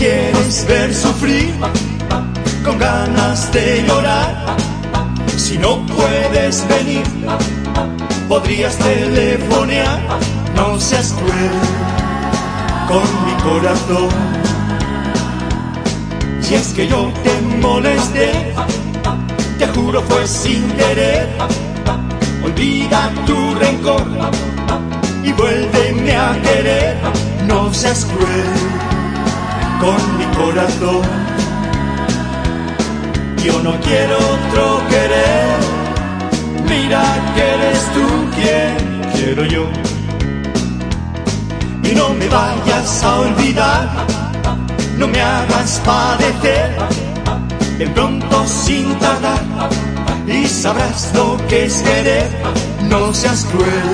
quieres ver sufrir con ganas de llorar. Si no puedes venir, podrías telefonear. No seas cruel con mi corazón. Si es que yo te molesté, te juro fue sin querer. Olvida tu rencor y vuélveme a querer. No seas cruel con mi corazón. Yo no quiero otro querer. Mira que eres tú quien quiero yo. Y no me vayas a olvidar, no me hagas padecer. De pronto sin tardar, y sabrás lo que es querer. No seas cruel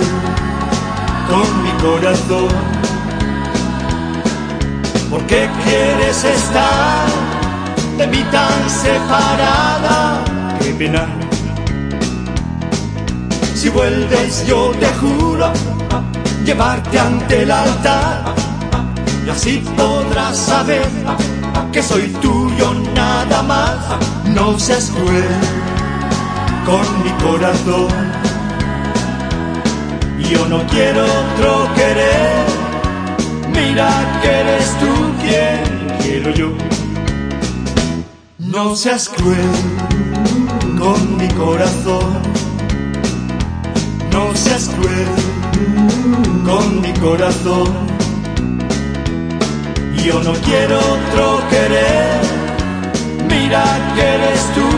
con mi corazón. ¿Por qué quieres estar de mí tan separada? Qué pena. Si vuelves yo te juro llevarte ante el altar y así podrás saber que soy tuyo nada más. No seas cruel con mi corazón. Yo no quiero otro querer. Mira que eres tú No seas cruel con mi corazón. No seas cruel con mi corazón. Yo no quiero otro querer. Mira que eres tú.